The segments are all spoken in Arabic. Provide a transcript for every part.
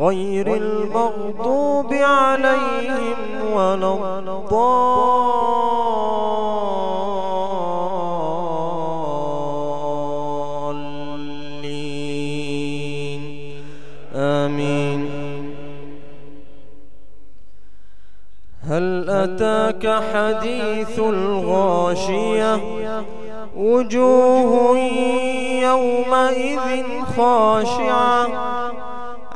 غير المغضوب عليهم ولا الضالين. آمين. هل أتاك حديث الغاشية؟ وجوه يومئذ خاشعة.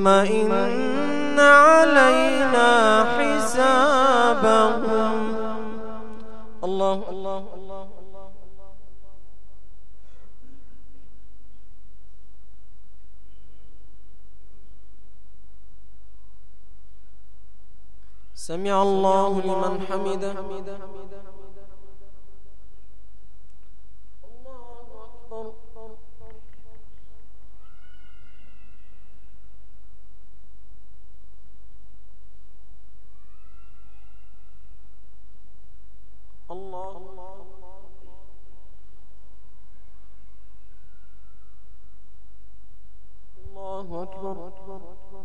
ثم إن علينا حسابهم. الله الله الله. سمع الله لمن حمده الله أكبر الله الله أكبر